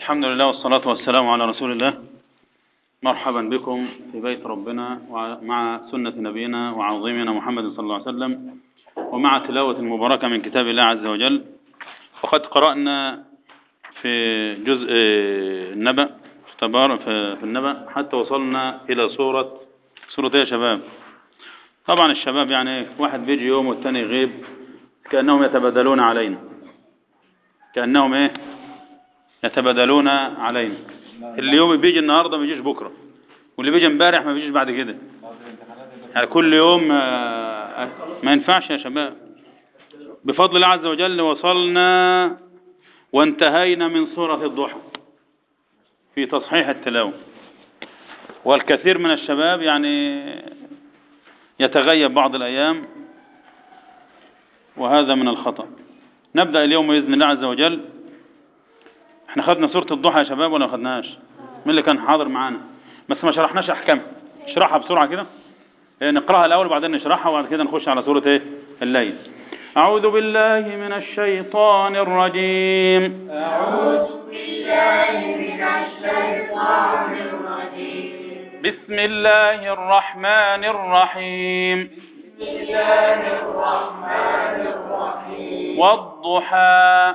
الحمد لله والصلاة والسلام على رسول الله. مرحبا بكم في بيت ربنا ومع سنة نبينا وعظيمنا محمد صلى الله عليه وسلم ومع تلاوة مباركة من كتاب الله عز وجل. وقد قرأنا في جزء النبأ في النبأ حتى وصلنا إلى سورة سورة يا شباب؟ طبعا الشباب يعني واحد بيجي يوم والتاني يغيب كأنهم يتبادلون علينا. كأنهم إيه؟ يتبادلون علينا. اللي يوم بيجي النهاردة ما يجيش بكرة. واللي بيجي امبارح ما بيجيش بعد كده. يعني كل يوم ما ينفعش يا شباب. بفضل الله عز وجل وصلنا وانتهينا من سورة الضحى في تصحيح التلاوة. والكثير من الشباب يعني يتغيب بعض الأيام وهذا من الخطأ. نبدأ اليوم بإذن الله عز وجل إحنا خدنا سورة الضحى يا شباب ولا ما خدناش مين اللي كان حاضر معانا؟ بس ما شرحناش احكامها اشرحها بسرعة كده. نقراها الأول وبعدين نشرحها وبعد كده نخش على سورة إيه؟ الليل. أعوذ بالله من الشيطان الرجيم. أعوذ بالله من الشيطان الرجيم بسم الله الرحمن الرحيم بسم الله الرحمن الرحيم. والضحى.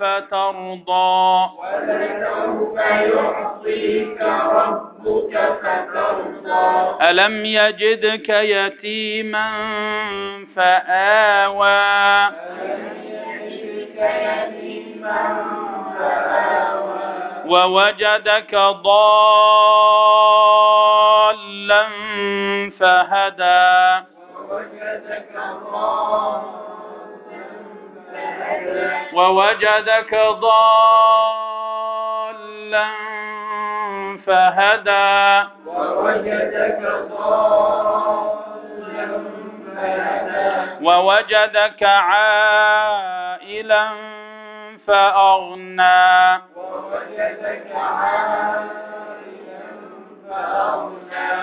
فترضى. ولسوف يعطيك ربك فترضى. ألم يجدك يتيما فآوى. ألم يجدك يتيما فآوى ووجدك ضالا فهدى. ووجدك ضالا فهدى ووجدك ضالا فهدى. ووجدك ووجدك عائلا فأغنى.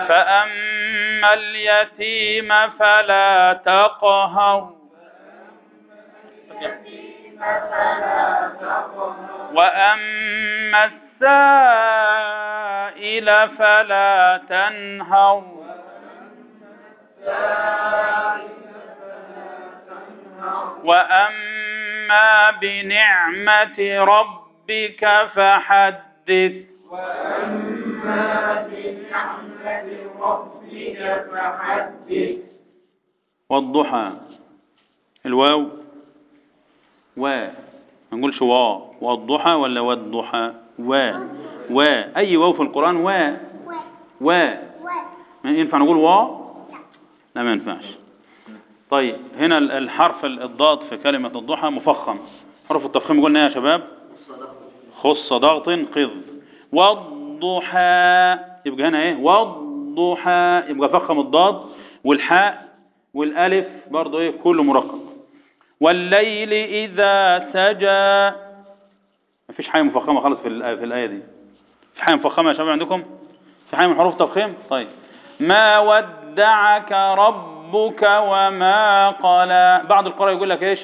فأما اليتيم فلا تقهر. وأما السائل فلا تنهر وأما بنعمة ربك فحدث وأما بنعمة ربك فحدث والضحى الواو و. ما نقولش وا والضحى ولا والضحى و. و. أي واو في القرآن؟ و. و. ينفع نقول وا لا. ما ينفعش. طيب هنا ال- الحرف ال- الضاد في كلمة الضحى مفخم. حرف التفخيم قلنا يا شباب؟ خص ضغط قض. والضحى يبقى هنا إيه؟ والضحى يبقى فخم الضاد والحاء والألف برضه إيه؟ كله مرقق والليل إذا سجى. مفيش حاجة مفخمة خالص في الآية, في الآية دي. في حاجة مفخمة يا شباب عندكم؟ في حاجة من حروف تفخيم طيب. ما ودعك ربك وما قلى بعض القراء يقول لك إيش؟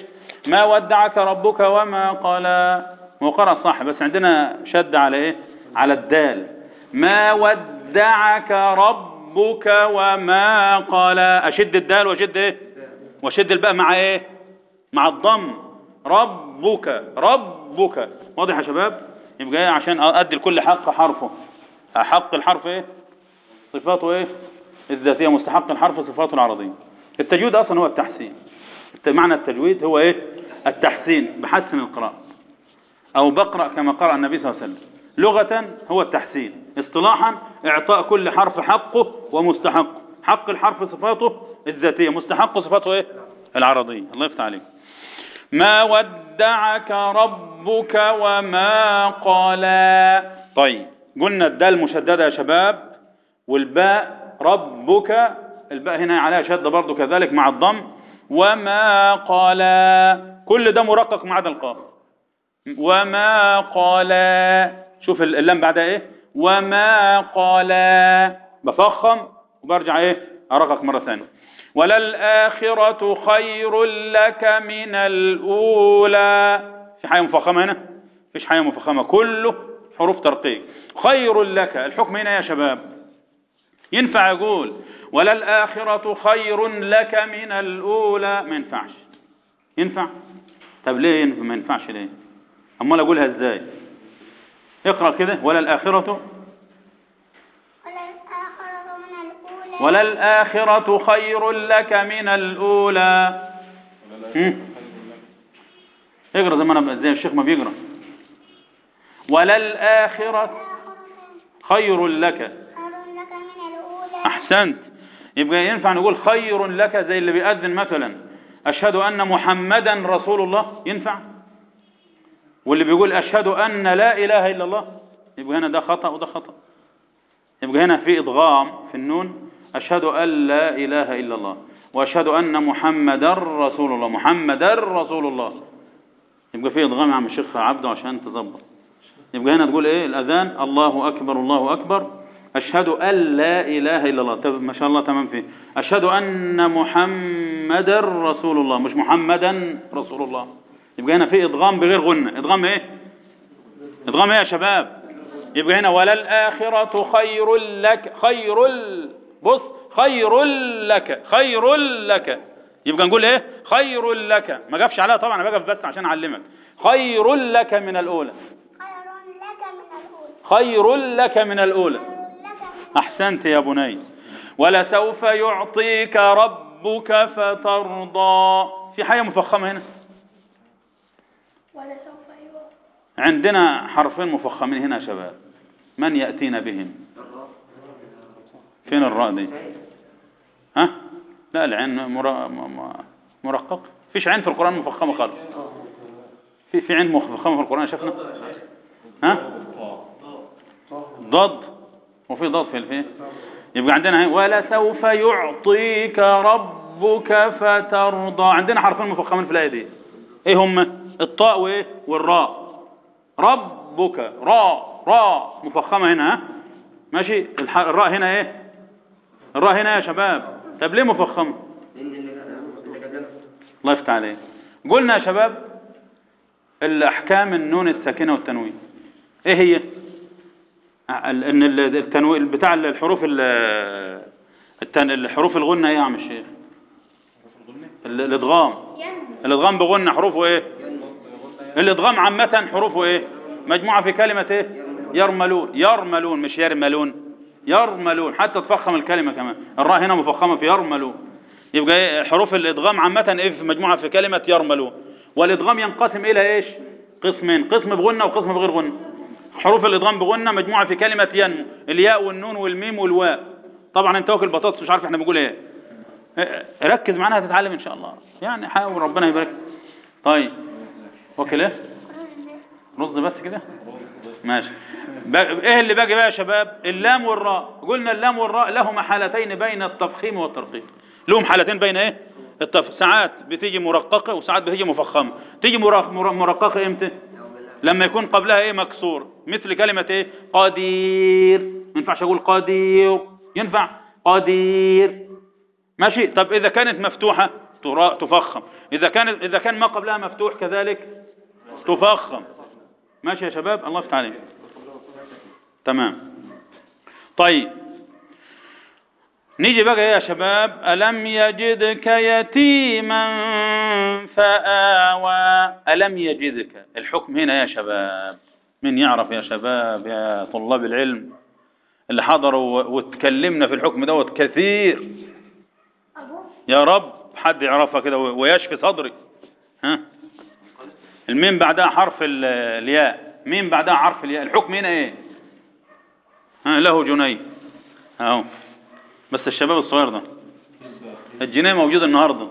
ما ودعك ربك وما قلى هو قرأ صح بس عندنا شد على إيه؟ على الدال. ما ودعك ربك وما قلى أشد الدال وأشد إيه؟ وأشد الباء مع إيه؟ مع الضم. ربك ربك. واضح يا شباب؟ يبقى إيه؟ عشان ادي لكل حق حرفه. حق الحرف إيه؟ صفاته إيه؟ الذاتية. مستحق الحرف صفاته العرضية. التجويد أصلا هو التحسين. الت- معنى التجويد هو إيه؟ التحسين بحسن القراءة. أو بقرأ كما قرأ النبي صلى الله عليه وسلم. لغة هو التحسين. اصطلاحا إعطاء كل حرف حقه ومستحقه. حق الحرف صفاته الذاتية. مستحق صفاته إيه؟ العرضية. الله يفتح عليك. ما ودعك ربك وما قلى. طيب قلنا الدال مشددة يا شباب والباء ربك الباء هنا عليها شدة برضو كذلك مع الضم وما قلى. كل ده مرقق ما عدا القاف. وما قلى. شوف اللام بعدها إيه؟ وما قلى. بفخم وبرجع إيه؟ ارقق مرة ثانية. وللآخرة خير لك من الأولى. في حاجة مفخمة هنا؟ فيش حاجة مفخمة. كله حروف ترقيق. خير لك. الحكم هنا يا شباب. ينفع يقول وللآخرة خير لك من الأولى. ما ينفعش. ينفع؟ طب ليه ما ينفعش ليه؟ أمال أقولها إزاي؟ اقرأ كده. وللآخرة من الأولى وللآخرة خير لك من الأولى؟ اقرأ زي ما أنا زي الشيخ ما بيقرأ. وللآخرة خير لك. أحسنت. يبقى ينفع نقول خير لك زي اللي بيأذن مثلا. أشهد أن محمدا رسول الله. ينفع؟ واللي بيقول أشهد أن لا إله إلا الله يبقى هنا ده خطأ وده خطأ. يبقى هنا في إضغام في النون. أشهد أن لا إله إلا الله وأشهد أن محمدا رسول الله محمدا رسول الله. يبقى في إضغام يا عم الشيخ عبده عشان تظبط. يبقى هنا تقول إيه؟ الأذان الله أكبر الله أكبر. أشهد أن لا إله إلا الله. طب ما شاء الله تمام فيه. أشهد أن محمدا رسول الله مش محمدا رسول الله. يبقى هنا في إضغام بغير غنة. إضغام إيه؟ إضغام إيه يا شباب؟ يبقى هنا وللآخرة خير لك خير بص خير لك خير لك. يبقى نقول إيه؟ خير لك. ما جابش عليها طبعا أنا بقف بس عشان أعلمك. خير لك من الأولى. خير لك من من أحسنت يا بني. ولسوف يعطيك ربك فترضى. في حاجة مفخمة هنا؟ ولسوف عندنا حرفين مفخمين هنا يا شباب. من يأتينا بهم؟ فين الراء دي ها؟ لا العين مرقق. فيش عين في القرآن مفخمة خالص. في في عين مفخمة في القرآن شفنا ها؟ ضد وفي ضد في الفيه يبقى عندنا هي ولسوف يعطيك ربك فترضى. عندنا حرفين مفخمين في الآية دي. إيه هم؟ الطاء وايه والراء. ربك. راء راء. مفخمة هنا ها؟ ماشي؟ الراء هنا إيه؟ الراء هنا يا شباب. طب ليه مفخمة الله يفتح عليك. قلنا يا شباب الأحكام النون الساكنة والتنوين. إيه هي؟ ال- إن ال- التنوين بتاع الحروف ال- التن- الحروف الغنة إيه يا عم الشيخ؟ ال- الإدغام. الإدغام بغنة حروفه إيه؟ الإدغام عامة حروفه إيه؟ مجموعة في كلمة إيه؟ يرملون. يرملون مش يرملون. يرملون حتى تفخم الكلمة كمان. الراء هنا مفخمة في يرملون. يبقى إيه حروف الإدغام عامة إيه في مجموعة في كلمة يرملون. والإدغام ينقسم إلى إيش؟ قسمين قسم بغنة وقسم بغير غنة. حروف الإدغام بغنة مجموعة في كلمة ينمو الياء والنون والميم والواء. طبعا أنت واكل بطاطس مش عارف إحنا بنقول إيه إيه، ركز معانا هتتعلم إن شاء الله. يعني حاول ربنا يبارك. طيب واكل إيه؟ رز بس كده؟ ماشي. إيه اللي باقي بقى يا شباب؟ اللام والراء. قلنا اللام والراء لهما حالتين بين التفخيم والترقيق لهم حالتين بين إيه؟ التف... ساعات بتيجي مرققة وساعات بتيجي مفخمة. تيجي مرق... مر- مرققة إمتى؟ لما يكون قبلها إيه؟ مكسور. مثل كلمة إيه؟ قدير. ما ينفعش أقول قدير. ينفع؟ قدير. ماشي؟ طب إذا كانت مفتوحة ترا- تفخم. إذا كانت إذا كان ما قبلها مفتوح كذلك تفخم. ماشي يا شباب؟ الله يفتح عليك. تمام. طيب. نيجي بقى يا شباب. ألم يجدك يتيما فآوى. ألم يجدك. الحكم هنا يا شباب. من يعرف يا شباب يا طلاب العلم اللي حضروا واتكلمنا في الحكم دوت كثير. يا رب حد يعرفها كده ويشفي صدري. ها؟ الميم بعدها حرف ال- الياء. ميم بعدها حرف الياء. الحكم هنا إيه؟ ها له جنيه. أهو. بس الشباب الصغير ده. الجنيه موجود النهارده.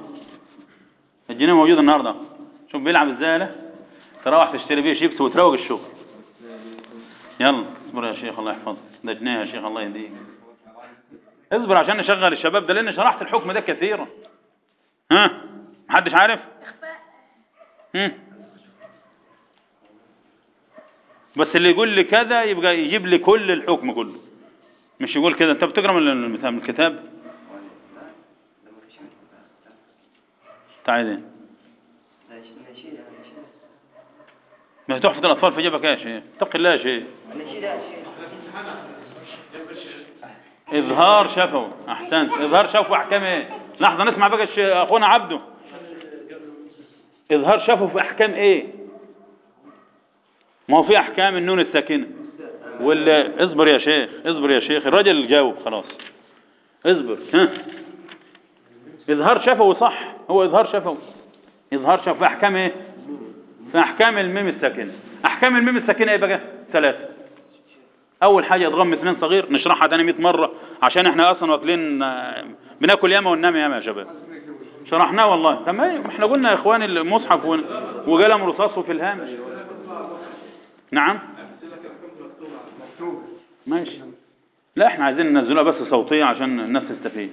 الجنيه موجود النهارده. شوف بيلعب إزاي له تروح تشتري بيه شيبس وتروج الشغل. يلا اصبر يا شيخ الله يحفظك. ده جنيه يا شيخ الله يهديك. اصبر عشان نشغل الشباب ده لأن شرحت الحكم ده كثيرا. ها؟ محدش عارف؟ هم. بس اللي يقول لي كذا يبقى يجيب لي كل الحكم كله. مش يقول كده انت بتقرأ من الكتاب؟ تعال. هنا. ما هي تحفة الأطفال في جيبك يا شيخ. اتق الله يا شيخ. إظهار شفوي أحسنت. إظهار شفوي أحكام إيه؟ لحظة نسمع بقى أخونا عبده. إظهار شفوي في أحكام إيه؟ ما هو في أحكام النون الساكنة. ولا اصبر يا شيخ اصبر يا شيخ الراجل جاوب خلاص. اصبر ها؟ إظهار شفوي صح هو إظهار شفوي. إظهار شفوي في أحكام إيه؟ في أحكام الميم الساكنة. أحكام الميم الساكنة إيه بقى؟ ثلاثة أول حاجة إدغام مثلين صغير نشرحها تاني 100 مرة عشان إحنا أصلا واكلين بناكل ياما وننام ياما يا شباب. شرحناه والله. تمام إحنا قلنا يا إخواني المصحف وقلم رصاص في الهامش. نعم. ماشي. لا إحنا عايزين ننزلها بس صوتية عشان الناس تستفيد.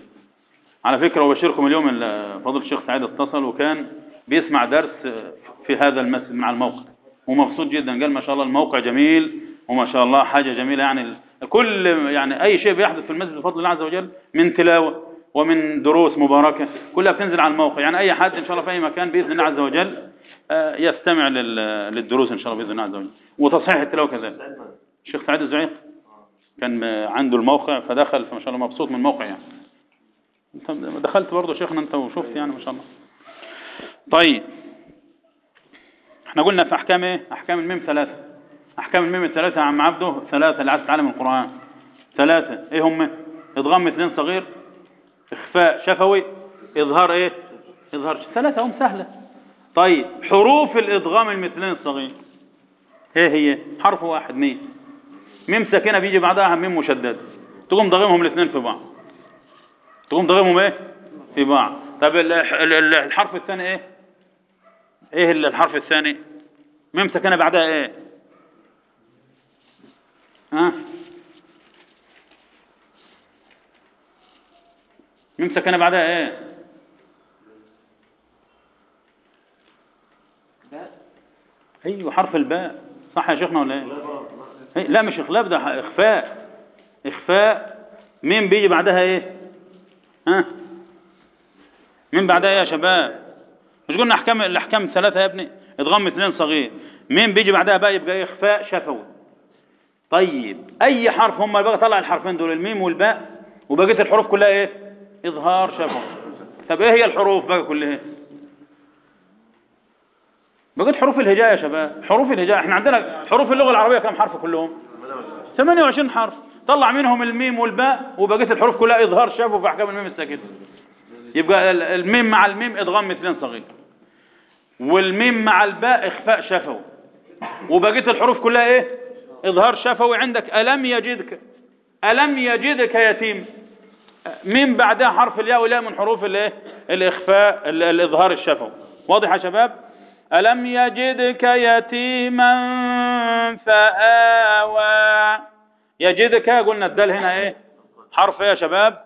على فكرة وبشركم اليوم ال- فضل الشيخ سعيد اتصل وكان بيسمع درس في هذا المسجد مع الموقع. ومبسوط جدا. قال ما شاء الله الموقع جميل وما شاء الله حاجة جميلة. يعني كل يعني أي شيء بيحدث في المسجد بفضل الله عز وجل من تلاوة ومن دروس مباركة كلها بتنزل على الموقع. يعني أي حد إن شاء الله في أي مكان بإذن الله عز وجل يستمع لل- للدروس إن شاء الله بإذن الله. عز وجل وتصحيح التلاوة كذلك. الشيخ سعيد الزعيق كان آه، عنده الموقع فدخل فما شاء الله مبسوط من الموقع يعني دخلت برضه شيخنا انت وشفت يعني ما شاء الله. طيب. إحنا قلنا في أحكام إيه؟ أحكام الميم ثلاثة. أحكام الميم الثلاثة يا عم عبده ثلاثة اللي عايز تتعلم القرآن. ثلاثة. إيه هم؟ ادغام مثلين صغير إخفاء شفوي إظهار إيه؟ إظهار ثلاثة هم سهلة. طيب حروف الادغام المثلين الصغير. إيه هي حرف واحد ميم. ميم ساكنة بيجي بعدها ميم مشدد. تقوم ضغمهم الاثنين في بعض. تقوم ضغمهم إيه؟ في بعض. طب ال- ال- ال- الحرف الثاني إيه؟ إيه ال- الحرف الثاني؟ ميم ساكنة بعدها إيه؟ ها؟ ميم ساكنة بعدها إيه؟ أيوه حرف الباء. صح يا شيخنا ولا إيه؟ إيه، لا مش إخلاف ده إخفاء. إخفاء. مين بيجي بعدها إيه؟ ها؟ مين بعدها إيه يا شباب؟ مش قلنا أحكام الأحكام ثلاثة يا ابني؟ ادغام مثلين صغير. مين بيجي بعدها بقى يبقى إيه؟ إخفاء شفوي. طيب أي حرف هم بقى طلع الحرفين دول؟ الميم والباء. وبقية الحروف كلها إيه؟ إظهار شفوي. طب إيه هي الحروف بقى كلها؟ بقيت حروف الهجاء يا شباب. حروف الهجاء. إحنا عندنا حروف اللغة العربية كم حرف كلهم؟ 28 حرف. طلع منهم الميم والباء وبقية الحروف كلها إظهار شفوي في احكام الميم الساكنه يبقى ال- الميم مع الميم إدغام مثلين صغير. والميم مع الباء إخفاء شفوي. وبقية الحروف كلها إيه؟ إظهار شفوي عندك. ألم يجدك ألم يجدك يتيم. ميم بعدها حرف الياء والياء من حروف الايه الإخفاء ال- الإظهار الشفوي. واضح يا شباب؟ ألم يجدك يتيما فآوى. يجدك قلنا الدال هنا إيه؟ حرف إيه يا شباب؟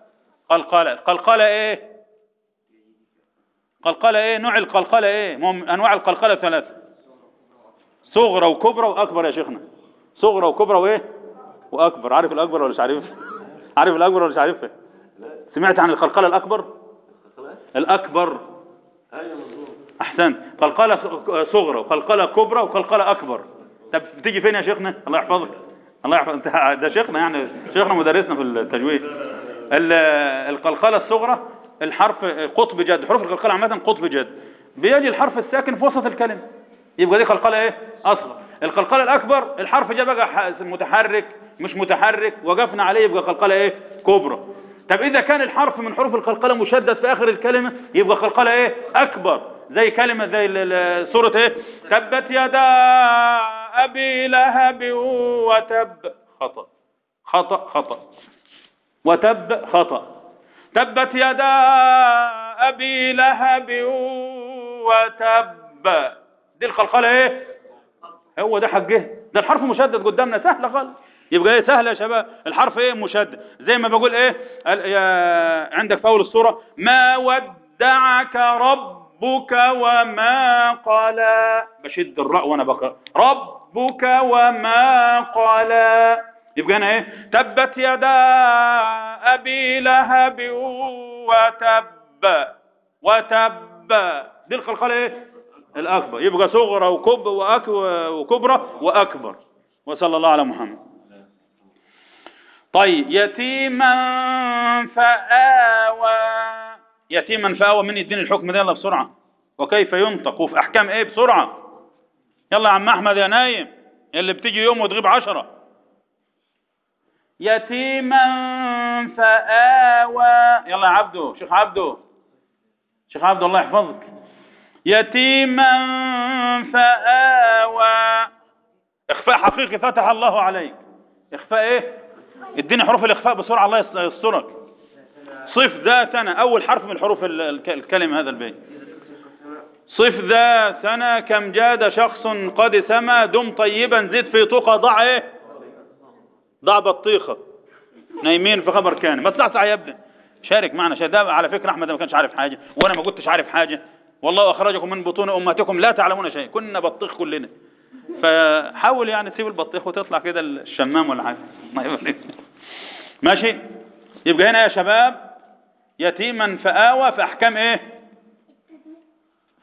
قلقلة. قلقلة إيه؟ قلقلة إيه؟ نوع القلقلة إيه؟ ما هم أنواع القلقلة ثلاثة. صغرى وكبرى وأكبر يا شيخنا. صغرى وكبرى وإيه؟ وأكبر. عارف الأكبر ولا مش عارف؟ عارف الأكبر ولا مش عارفه؟ سمعت عن القلقلة الأكبر؟ الأكبر. أحسنت. قلقلة صغرى وقلقلة كبرى وقلقلة أكبر. طب بتيجي فين يا شيخنا؟ الله يحفظك. الله يحفظ انت ده شيخنا يعني شيخنا مدرسنا في التجويد. ال- القلقلة الصغرى الحرف قطب جد. حروف القلقلة عامة قطب جد. بيجي الحرف الساكن في وسط الكلمة. يبقى دي قلقلة إيه؟ أصغر. القلقلة الأكبر الحرف جاء بقى متحرك مش متحرك. وقفنا عليه يبقى قلقلة إيه؟ كبرى. طب إذا كان الحرف من حروف القلقلة مشدد في آخر الكلمة يبقى قلقلة إيه؟ أكبر. زي كلمة زي سورة إيه؟ تبت يدا أبي لهب وتب. خطأ. خطأ خطأ. وتب خطأ. تبت يدا أبي لهب وتب. دي القلقلة إيه؟ هو ده حجه ده الحرف مشدد قدامنا. سهلة خالص. يبقى إيه؟ سهلة يا شباب. الحرف إيه؟ مشدد. زي ما بقول إيه؟ عندك في اول الصورة ما ودعك ربك وما قلى بشد الراء وأنا بقرأ. ربك وما قلى يبقى هنا إيه؟ تبت يدا أبي لهب وتب وتب. دي القلقلة إيه؟ الأكبر. يبقى صغرى وكب وكبرى وأكبر. وصلى الله على محمد. طيب يتيما فآوى. يتيما فآوى من يديني الحكم ده يلا بسرعة. وكيف ينطق؟ وفي أحكام إيه؟ بسرعة. يلا يا عم أحمد يا نايم اللي بتيجي يوم وتغيب عشرة. يتيما فآوى. يلا يا عبدو شيخ عبدو شيخ عبدو الله يحفظك. يتيما فآوى. إخفاء حقيقي فتح الله عليك. إخفاء إيه؟ اديني حروف الإخفاء بسرعة الله يس- يسترك. صف ذاتنا أول حرف من حروف ال- الك- الكلمة هذا البيت. صف ذاتنا كم جاد شخص قد سما دم طيبا زد في طقى ضع إيه ضع بطيخة. نايمين في خبر كان. ما تصحصح يا ابني. شارك معنا. شارك ده على فكرة أحمد ما كانش عارف حاجة وأنا ما كنتش عارف حاجة. والله أخرجكم من بطون أمهاتكم لا تعلمون شيء كنا بطيخ كلنا. فحاول يعني تسيب البطيخ وتطلع كده الشمام ولا ماشي؟ يبقى هنا يا شباب يتيما فآوى في أحكام إيه؟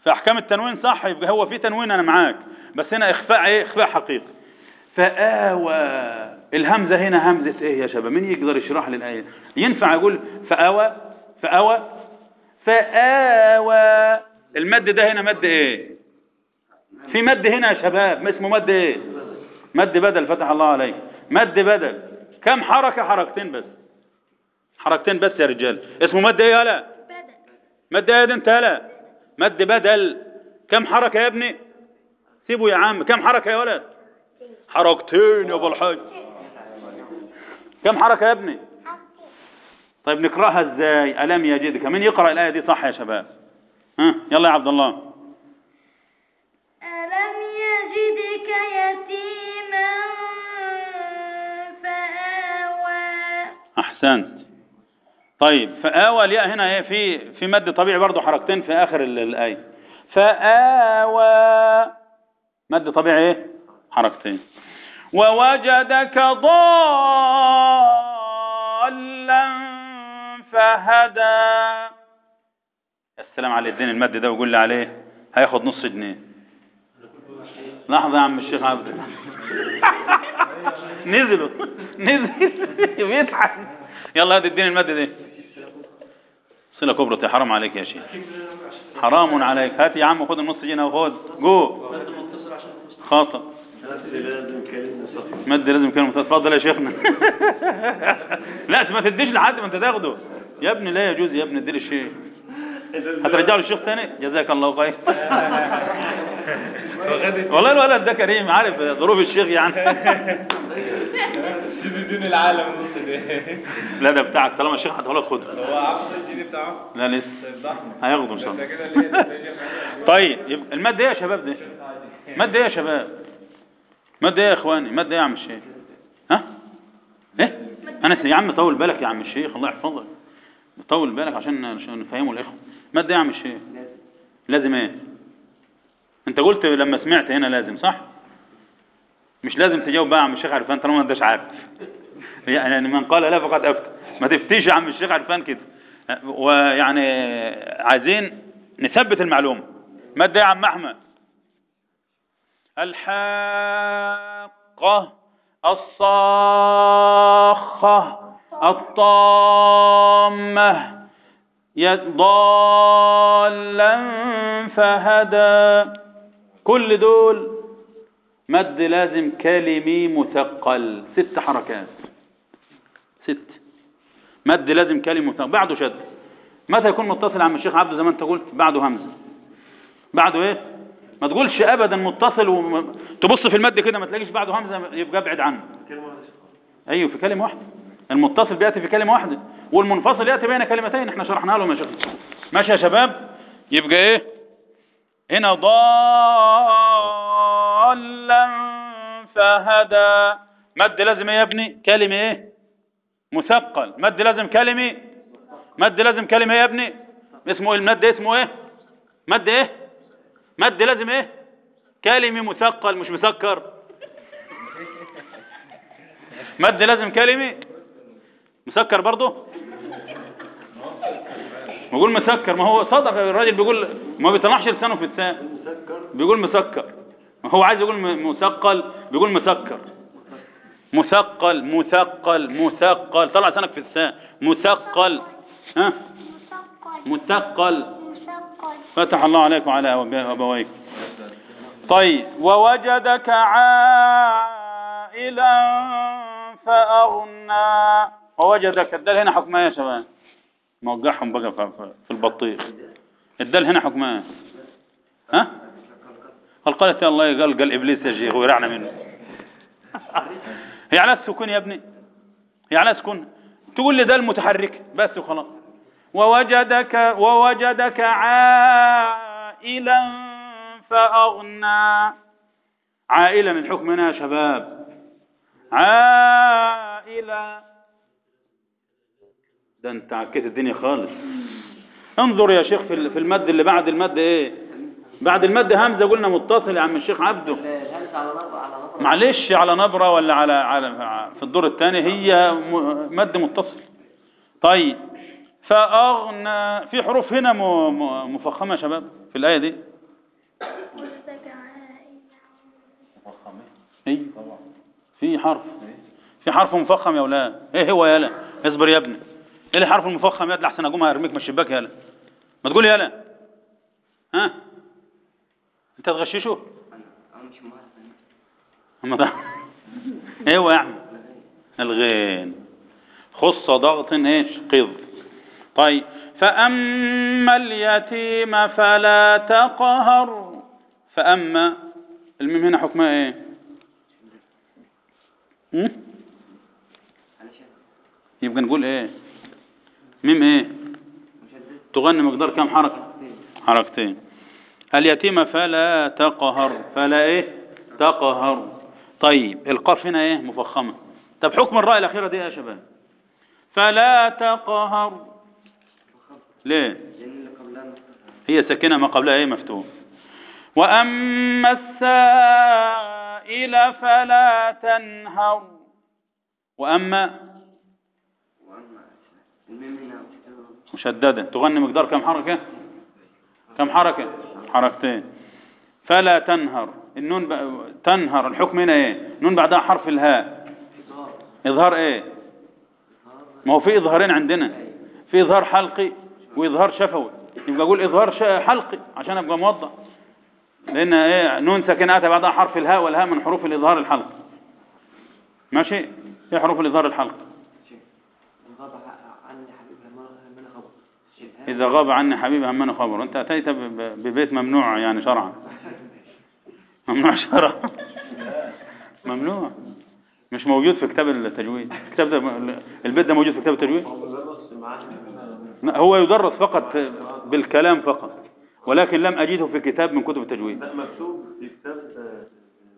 في أحكام التنوين صح يبقى هو في تنوين أنا معاك. بس هنا إخفاء إيه؟ إخفاء حقيقي. فآوى. الهمزة هنا همزة إيه يا شباب؟ مين يقدر يشرح لي الآية؟ ينفع أقول فآوى؟ فآوى؟ فآوى. المد ده هنا مد إيه؟ في مد هنا يا شباب. ما اسمه مد إيه؟ مد بدل فتح الله عليك. مد بدل. كم حركة؟ حركتين بس. حركتين بس يا رجال. اسمه مد إيه هلا مد إيه انت هلا مد بدل. كم حركة يا ابني؟ سيبه يا عم. كم حركة يا ولد؟ حركتين يا أبو الحاج. كم حركة يا ابني؟ طيب نقرأها إزاي؟ ألم يجدك؟ مين يقرأ الآية دي؟ صح يا شباب. ها؟ يلا يا عبد الله. ألم يجدك يتيما فآوى؟ أحسنت. طيب فآوى الياء هنا إيه؟ في في مد طبيعي برضه حركتين في آخر ال- الايه فآوى مد طبيعي إيه؟ حركتين. ووجدك ضالا فهدى. السلام على الدين المد ده ويقول لي عليه هياخد نص جنيه. لحظة يا عم الشيخ عبد. نزلوا. نزل بيضحك. يلا هات اديني المد دي صلة كبرى. حرام عليك يا شيخ. حرام عليك. هات يا عم خد النص جنيه وخد جو. خاطئ مد لازم كلمة اتفضل يا شيخنا. لا ما تديش لحد ما انت تاخده. يا ابني لا يجوز يا ابني ادي الشيخ هترجعه للشيخ تاني؟ جزاك الله خير. والله الولد ده كريم عارف ظروف الشيخ يعني. سيدي دين العالم النص ده. لا ده بتاعك طالما الشيخ هتقول خده هو عبد الجيني بتاعه؟ لا لسه. طيب هياخده ان شاء الله طيب يبقى المادة إيه يا شباب ده مادة إيه يا شباب؟ مادة إيه يا اخواني؟ مادة إيه يا عم الشيخ؟ ها؟ إيه؟ أنا يا عم طول بالك يا عم الشيخ الله يحفظك. طول بالك عشان عشان نفهمه الإخوة. مادة إيه يا عم الشيخ؟ لازم إيه؟ انت قلت لما سمعت هنا لازم صح؟ مش لازم تجاوب بقى عم الشيخ عرفان طالما ما انتش عارف يعني من قال لا فقد أفتى. ما تفتيش يا عم الشيخ عرفان كده. ويعني عايزين نثبت المعلومة. مادة يا عم أحمد. الحاقة الصاخة الطامة يد- ضالا فهدى. كل دول مد لازم كلمي مثقل. ست حركات. ست. مد لازم كلمي مثقل. بعده شد. متى يكون متصل عم الشيخ عبده زي ما انت قلت بعده همزة. بعده إيه؟ ما تقولش ابدا متصل وم... تبص في المد كده ما تلاقيش بعده همزة يبقى ابعد عنه. أيوه في كلمة واحدة. المتصل بيأتي في كلمة واحدة. والمنفصل يأتي بين كلمتين. إحنا شرحنا لهم يا شيخ. ماشي يا شباب؟ يبقى إيه؟ هنا ضالا فهدى. مد لازم إيه يا ابني؟ كلمة إيه؟ مثقل. مد لازم كلمة؟ مد لازم كلمة يا ابني؟ اسمه إيه؟ المد اسمه إيه؟ مد إيه؟ مد لازم إيه؟ كلمة مثقل مش مسكر. مد لازم كلمة؟ مسكر برضه؟ بيقول مسكر. ما هو صدق الراجل بيقول ما بيطلعش لسانه في لسان بيقول مسكر. هو عايز يقول مثقل بيقول مسكر. مثقل مثقل مثقل. طلع لسانك في لسان مثقل ها؟ مثقل فتح الله عليك وعلى أب- أبويك. طيب. ووجدك عائلا فأغنى. ووجدك. الدال هنا حكمها يا شباب. موقعهم بقى في البطيخ. الدال هنا حكمها ها؟ قال قالت الله قال قال إبليس يا شيخ ويرعنا منه. هي على السكون يا ابني. هي على السكون. تقول لي ده المتحرك بس وخلاص. ووجدك ووجدك عائلا فأغنى. عائلا الحكم هنا يا شباب. عائلا. ده انت عكيت الدنيا خالص. انظر يا شيخ في المد اللي بعد المد إيه؟ بعد المد همزة قلنا متصل يا عم الشيخ عبده. على نبرة على نبرة؟ معلش على نبرة ولا على على في الدور الثاني؟ هي مد متصل طيب فأغنى في حروف هنا مفخمة يا شباب في الآية دي. اي في حرف. في حرف مفخم يا ولاد. إيه هو يالا؟ اصبر يا ابني. إيه الحرف المفخم؟ يا ابني أحسن أقوم هرميك من الشباك يالا. ما تقول يالا. ها؟ انت تغششه؟ أنا مش مؤهل أما إيه هو يعني الغين. خص ضغط إيش؟ قض طيب فأما اليتيم فلا تقهر. فأما الميم هنا حكمها إيه؟ يبقى نقول إيه؟ ميم إيه؟ تغني مقدار كم حركة؟ حركتين. اليتيم فلا تقهر فلا إيه؟ تقهر. طيب القاف هنا إيه؟ مفخمة. طب حكم الراء الأخيرة دي إيه يا شباب؟ فلا تقهر. ليه. هي ساكنة ما قبلها إيه؟ مفتوح. وأما السائل فلا تنهر. وأما. مشددة. تغني مقدار كم حركة؟ كم حركة؟ حركتين. فلا تنهر. النون ب... تنهر. الحكم هنا إيه؟ نون بعدها حرف الهاء. إظهار إيه؟ ما هو في إظهارين عندنا. في إظهار حلقي وإظهار شفوي. يبقى أقول إظهار. حلقي عشان أبقى موضح. لأن إيه؟ نون ساكنات بعدها حرف الهاء والهاء من حروف الإظهار الحلقي. ماشي؟ إيه حروف الإظهار الحلقي غاب عني حبيبي لما لما أنا خبر شبهها. إذا غاب عني حبيبي همنا خبر. أنت أتيت ببيت ممنوع يعني شرعا. ممنوع شرعا. ممنوع. مش موجود في كتاب التجويد. كتاب ده البيت ده موجود في كتاب التجويد؟ هو يدرس فقط بالكلام فقط ولكن لم أجده في كتاب من كتب التجويد. مكتوب في كتاب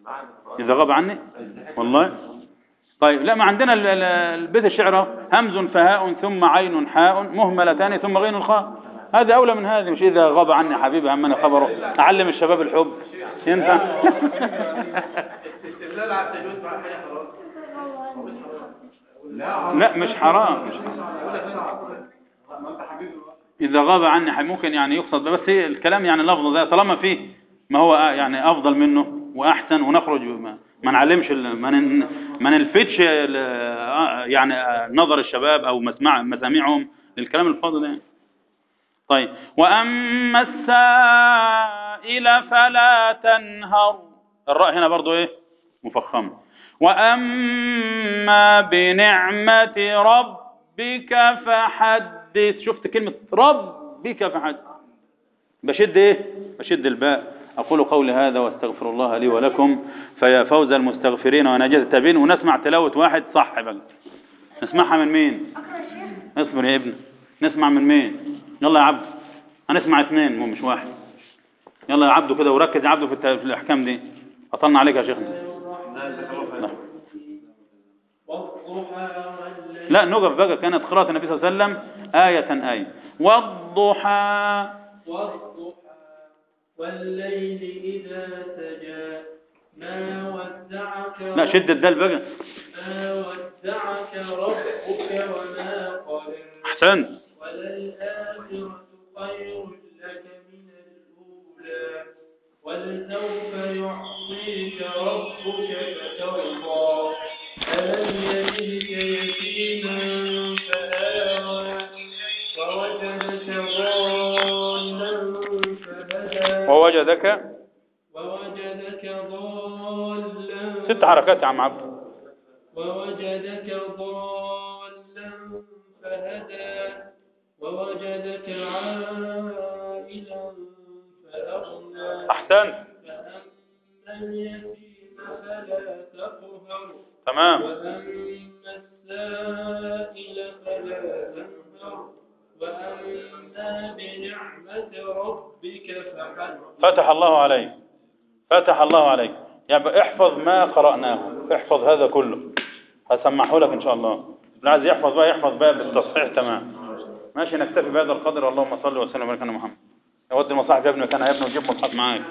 المعنى إذا غاب عني؟ والله. طيب لا ما عندنا ال- ال- البيت الشعر. همز فهاء ثم عين حاء مهملتان ثم غين خاء. هذا أولى من هذا مش إذا غاب عني حبيبي همنا خبره. أعلم الشباب الحب. ينفع؟ الاستدلال على التجويد مع حاجة حرام لا مش حرام مش إذا غاب عني حبيبي ممكن يعني يقصد بس هي الكلام يعني لفظ ده طالما فيه ما هو يعني أفضل منه وأحسن ونخرج ما, ما نعلمش ما نلفتش يعني نظر الشباب مسمع مسامعهم للكلام الفاضي ده يعني. طيب. وأما السائل فلا تنهر. الراء هنا برضو إيه؟ مفخمة وأما بنعمة ربك فحدث. شفت كلمة ربك فحدث. بشد إيه؟ بشد الباء. أقول قولي هذا واستغفر الله لي ولكم. فيا فوز المستغفرين ونجاة التابعين ونسمع تلاوة واحد صح بقى نسمعها من مين؟ اصبر يا ابني. نسمع من مين؟ يلا يا عبد. هنسمع اثنين مو مش واحد. يلا يا عبده كده وركز يا عبده في, في الأحكام دي. أطلنا عليك يا شيخنا لا نقف بقى. كانت قراءة النبي صلى الله عليه وسلم آية آية والضحى. والضحى والليل إذا سجى. ما ودعك لا شد الدال بقى. ما ودعك ربك وما قلى أحسنت وللآخرة خير لك من الأولى ولسوف يعطيك ربك فترضى ألم يجدك يتيما فآوى. ووجدك ضالا فهدى ووجدك ست حركات يا عم عبد. ووجدك ضالا فهدى ووجدك عائلا فأغنى. أحسنت فأما اليتيم فلا تقهر. تمام. وأما السائل فلا تنهر. وأما بنعمة ربك فحدث فتح الله عليك. فتح الله عليك. يعني احفظ ما قرأناه. احفظ هذا كله. هسمحه لك إن شاء الله. اللي عايز يحفظ بقى يحفظ بقى بالتصحيح تمام. ماشي نكتفي بهذا القدر. اللهم صل وسلم وبارك على محمد. يود المصاحف يا ابني كان يا ابني وجيب مصحف معاك.